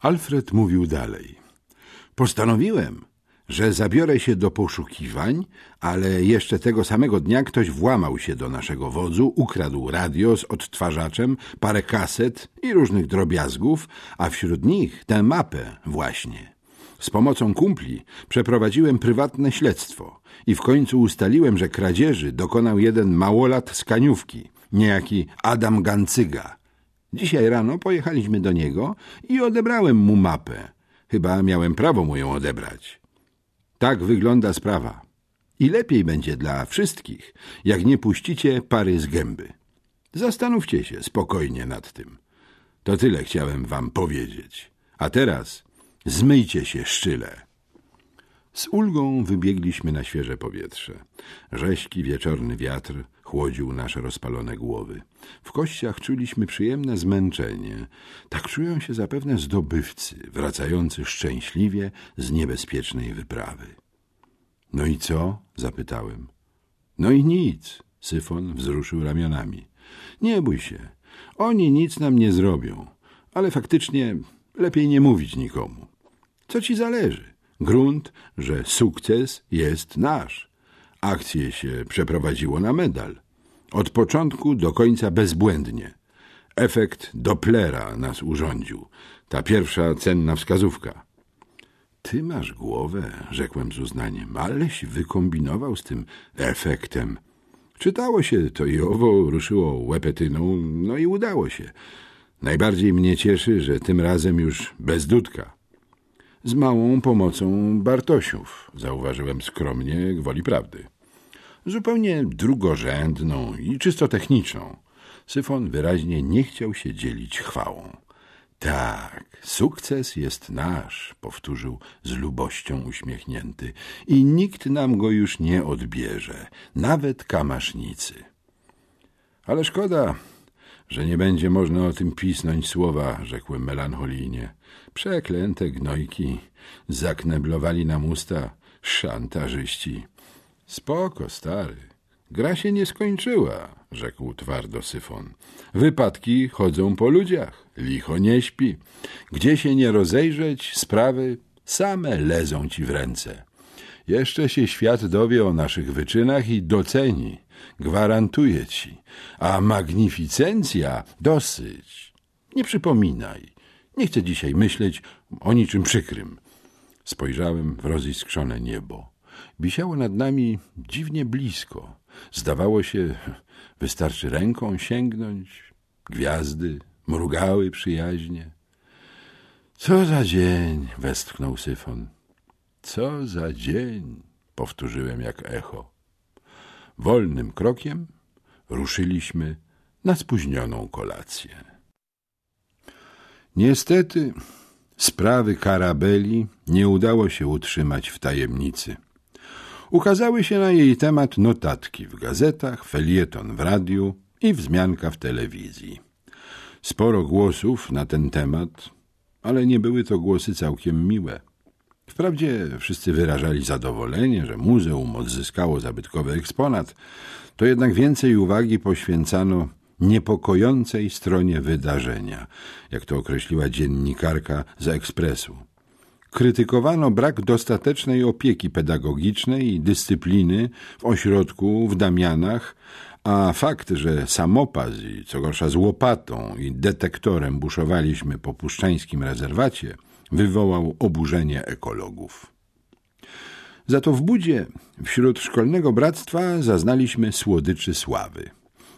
Alfred mówił dalej. Postanowiłem, że zabiorę się do poszukiwań, ale jeszcze tego samego dnia ktoś włamał się do naszego wodzu, ukradł radio z odtwarzaczem, parę kaset i różnych drobiazgów, a wśród nich tę mapę właśnie. Z pomocą kumpli przeprowadziłem prywatne śledztwo i w końcu ustaliłem, że kradzieży dokonał jeden małolat z Kaniówki, niejaki Adam Gancyga. Dzisiaj rano pojechaliśmy do niego i odebrałem mu mapę. Chyba miałem prawo mu ją odebrać. Tak wygląda sprawa. I lepiej będzie dla wszystkich, jak nie puścicie pary z gęby. Zastanówcie się spokojnie nad tym. To tyle chciałem wam powiedzieć. A teraz zmyjcie się szczyle. Z ulgą wybiegliśmy na świeże powietrze. Rześki wieczorny wiatr chłodził nasze rozpalone głowy. W kościach czuliśmy przyjemne zmęczenie. Tak czują się zapewne zdobywcy, wracający szczęśliwie z niebezpiecznej wyprawy. No i co? zapytałem. No i nic, Syfon wzruszył ramionami. Nie bój się, oni nic nam nie zrobią, ale faktycznie lepiej nie mówić nikomu. Co ci zależy? Grunt, że sukces jest nasz. Akcję się przeprowadziło na medal. Od początku do końca bezbłędnie. Efekt Dopplera nas urządził. Ta pierwsza cenna wskazówka. Ty masz głowę, rzekłem z uznaniem, aleś wykombinował z tym efektem. Czytało się to i owo, ruszyło łepetyną, no i udało się. Najbardziej mnie cieszy, że tym razem już bez dudka. Z małą pomocą Bartosiów, zauważyłem skromnie, gwoli prawdy. Zupełnie drugorzędną i czysto techniczną. Syfon wyraźnie nie chciał się dzielić chwałą. Tak, sukces jest nasz, powtórzył z lubością uśmiechnięty, i nikt nam go już nie odbierze, nawet kamasznicy. Ale szkoda, że nie będzie można o tym pisnąć słowa, rzekłem melancholijnie. Przeklęte gnojki zakneblowali nam usta szantażyści. Spoko, stary. Gra się nie skończyła, rzekł twardo Syfon. Wypadki chodzą po ludziach, licho nie śpi. Gdzie się nie rozejrzeć, sprawy same lezą ci w ręce. Jeszcze się świat dowie o naszych wyczynach i doceni. Gwarantuję ci. A magnificencja dosyć. Nie przypominaj. Nie chcę dzisiaj myśleć o niczym przykrym. Spojrzałem w roziskrzone niebo. Wisiało nad nami dziwnie blisko. Zdawało się, wystarczy ręką sięgnąć. Gwiazdy mrugały przyjaźnie. Co za dzień, westchnął Syfon. Co za dzień, powtórzyłem jak echo. Wolnym krokiem ruszyliśmy na spóźnioną kolację. Niestety sprawy Karabeli nie udało się utrzymać w tajemnicy. Ukazały się na jej temat notatki w gazetach, felieton w radiu i wzmianka w telewizji. Sporo głosów na ten temat, ale nie były to głosy całkiem miłe. Wprawdzie wszyscy wyrażali zadowolenie, że muzeum odzyskało zabytkowy eksponat, to jednak więcej uwagi poświęcano niepokojącej stronie wydarzenia, jak to określiła dziennikarka z Ekspresu. Krytykowano brak dostatecznej opieki pedagogicznej i dyscypliny w ośrodku w Damianach, a fakt, że samopaz i co gorsza z łopatą i detektorem buszowaliśmy po puszczańskim rezerwacie, wywołał oburzenie ekologów. Za to w Budzie wśród szkolnego bractwa zaznaliśmy słodyczy sławy.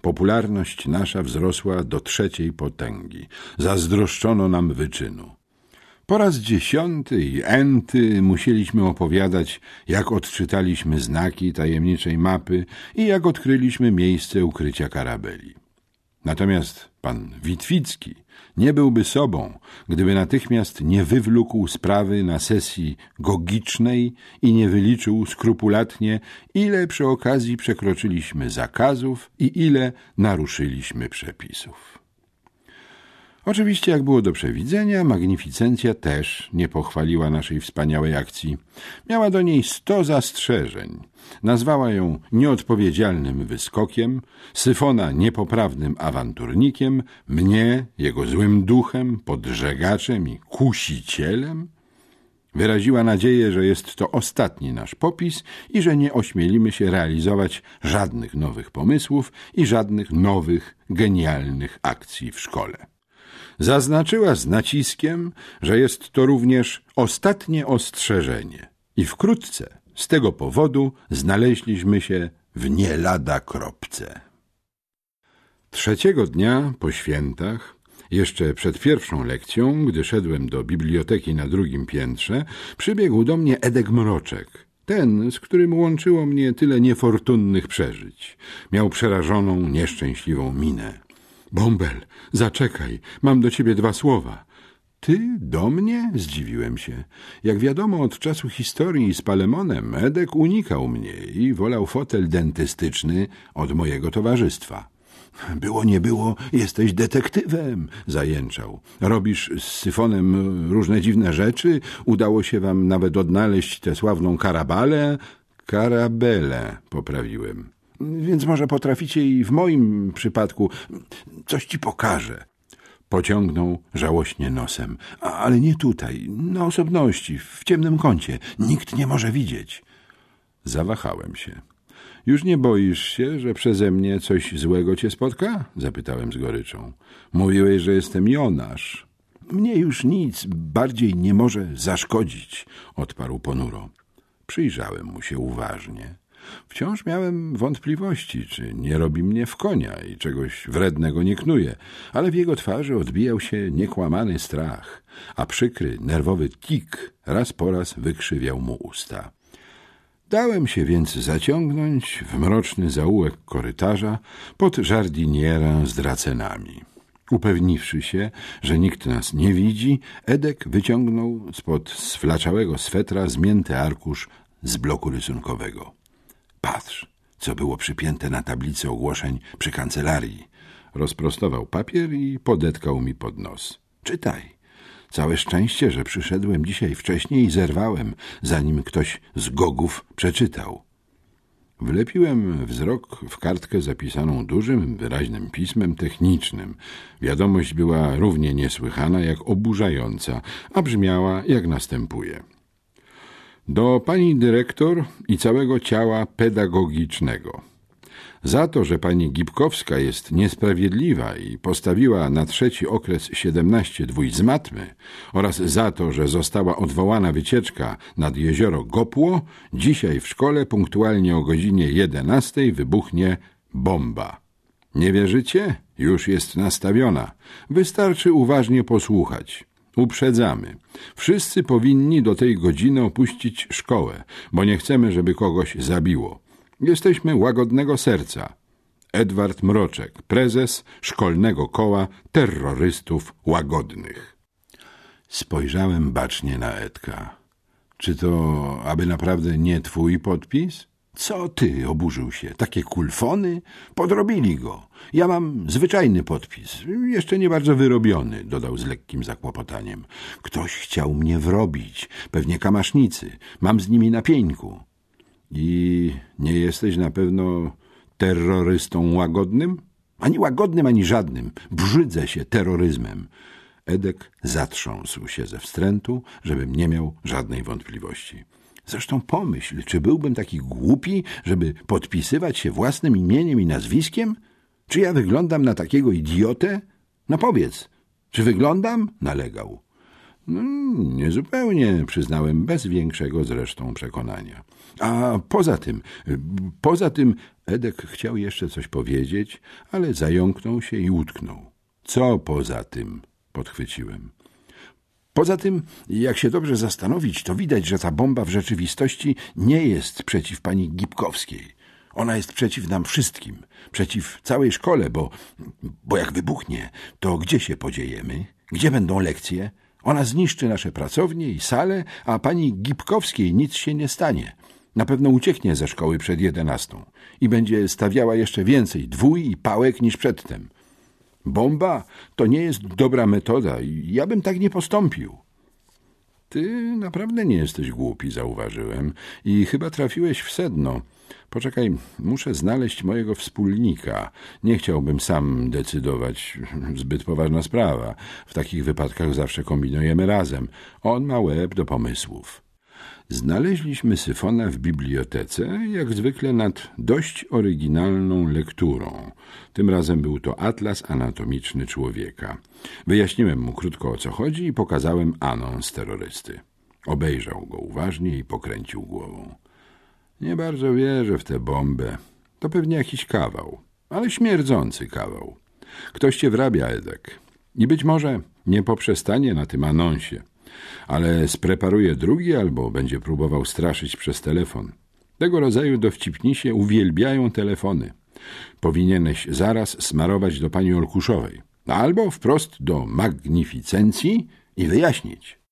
Popularność nasza wzrosła do trzeciej potęgi. Zazdroszczono nam wyczynu. Po raz dziesiąty i enty musieliśmy opowiadać, jak odczytaliśmy znaki tajemniczej mapy i jak odkryliśmy miejsce ukrycia karabeli. Natomiast pan Witwicki nie byłby sobą, gdyby natychmiast nie wywlókł sprawy na sesji gogicznej i nie wyliczył skrupulatnie, ile przy okazji przekroczyliśmy zakazów i ile naruszyliśmy przepisów. Oczywiście, jak było do przewidzenia, Magnificencja też nie pochwaliła naszej wspaniałej akcji. Miała do niej sto zastrzeżeń. Nazwała ją nieodpowiedzialnym wyskokiem, Syfona niepoprawnym awanturnikiem, mnie jego złym duchem, podżegaczem i kusicielem. Wyraziła nadzieję, że jest to ostatni nasz popis i że nie ośmielimy się realizować żadnych nowych pomysłów i żadnych nowych, genialnych akcji w szkole. Zaznaczyła z naciskiem, że jest to również ostatnie ostrzeżenie i wkrótce z tego powodu znaleźliśmy się w nie lada kropce. Trzeciego dnia po świętach, jeszcze przed pierwszą lekcją, gdy szedłem do biblioteki na drugim piętrze, przybiegł do mnie Edek Mroczek, ten, z którym łączyło mnie tyle niefortunnych przeżyć. Miał przerażoną, nieszczęśliwą minę. Bąbel, zaczekaj, mam do ciebie dwa słowa. Ty do mnie? Zdziwiłem się. Jak wiadomo, od czasu historii z Palemonem Edek unikał mnie i wolał fotel dentystyczny od mojego towarzystwa. Było nie było, jesteś detektywem, zajęczał. Robisz z syfonem różne dziwne rzeczy. Udało się wam nawet odnaleźć tę sławną karabalę. Karabelę, poprawiłem. Więc może potraficie i w moim przypadku coś ci pokażę. Pociągnął żałośnie nosem. Ale nie tutaj, na osobności, w ciemnym kącie. Nikt nie może widzieć. Zawahałem się. Już nie boisz się, że przeze mnie coś złego cię spotka? Zapytałem z goryczą. Mówiłeś, że jestem Jonasz. Mnie już nic bardziej nie może zaszkodzić, odparł ponuro. Przyjrzałem mu się uważnie. Wciąż miałem wątpliwości, czy nie robi mnie w konia i czegoś wrednego nie knuje, ale w jego twarzy odbijał się niekłamany strach, a przykry, nerwowy tik raz po raz wykrzywiał mu usta. Dałem się więc zaciągnąć w mroczny zaułek korytarza pod żardinierę z dracenami. Upewniwszy się, że nikt nas nie widzi, Edek wyciągnął spod sflaczałego swetra zmięty arkusz z bloku rysunkowego. Patrz, co było przypięte na tablicy ogłoszeń przy kancelarii. Rozprostował papier i podetkał mi pod nos. Czytaj. Całe szczęście, że przyszedłem dzisiaj wcześniej i zerwałem, zanim ktoś z gogów przeczytał. Wlepiłem wzrok w kartkę zapisaną dużym, wyraźnym pismem technicznym. Wiadomość była równie niesłychana jak oburzająca, a brzmiała jak następuje – do pani dyrektor i całego ciała pedagogicznego. Za to, że pani Gipkowska jest niesprawiedliwa i postawiła na trzeci okres siedemnaście dwój z matmy oraz za to, że została odwołana wycieczka nad jezioro Gopło, dzisiaj w szkole punktualnie o godzinie jedenastej wybuchnie bomba. Nie wierzycie? Już jest nastawiona. Wystarczy uważnie posłuchać. Uprzedzamy. Wszyscy powinni do tej godziny opuścić szkołę, bo nie chcemy, żeby kogoś zabiło. Jesteśmy łagodnego serca. Edward Mroczek, prezes szkolnego koła terrorystów łagodnych. Spojrzałem bacznie na Edka. Czy to aby naprawdę nie twój podpis? Co ty, oburzył się, takie kulfony? Podrobili go. Ja mam zwyczajny podpis, jeszcze nie bardzo wyrobiony, dodał z lekkim zakłopotaniem. Ktoś chciał mnie wrobić, pewnie kamasznicy. Mam z nimi na pieńku. I nie jesteś na pewno terrorystą łagodnym? Ani łagodnym, ani żadnym. Brzydzę się terroryzmem. Edek zatrząsł się ze wstrętu, żebym nie miał żadnej wątpliwości. Zresztą pomyśl, czy byłbym taki głupi, żeby podpisywać się własnym imieniem i nazwiskiem? Czy ja wyglądam na takiego idiotę? No powiedz, czy wyglądam? nalegał. No, niezupełnie, przyznałem bez większego zresztą przekonania. A poza tym, poza tym, Edek chciał jeszcze coś powiedzieć, ale zająknął się i utknął. Co poza tym? podchwyciłem. Poza tym, jak się dobrze zastanowić, to widać, że ta bomba w rzeczywistości nie jest przeciw pani Gipkowskiej. Ona jest przeciw nam wszystkim, przeciw całej szkole, bo, bo jak wybuchnie, to gdzie się podziejemy? Gdzie będą lekcje? Ona zniszczy nasze pracownie i sale, a pani Gipkowskiej nic się nie stanie. Na pewno ucieknie ze szkoły przed jedenastą i będzie stawiała jeszcze więcej dwój i pałek niż przedtem. Bomba to nie jest dobra metoda ja bym tak nie postąpił. Ty naprawdę nie jesteś głupi, zauważyłem, i chyba trafiłeś w sedno. Poczekaj, muszę znaleźć mojego wspólnika. Nie chciałbym sam decydować. Zbyt poważna sprawa. W takich wypadkach zawsze kombinujemy razem. On ma łeb do pomysłów. Znaleźliśmy Syfona w bibliotece, jak zwykle nad dość oryginalną lekturą. Tym razem był to atlas anatomiczny człowieka. Wyjaśniłem mu krótko o co chodzi i pokazałem anons terrorysty. Obejrzał go uważnie i pokręcił głową. Nie bardzo wierzę w tę bombę. To pewnie jakiś kawał, ale śmierdzący kawał. Ktoś cię wrabia, Edek. I być może nie poprzestanie na tym anonsie ale spreparuje drugi albo będzie próbował straszyć przez telefon. Tego rodzaju dowcipnisie uwielbiają telefony. Powinieneś zaraz smarować do pani Olkuszowej, albo wprost do magnificencji i wyjaśnić.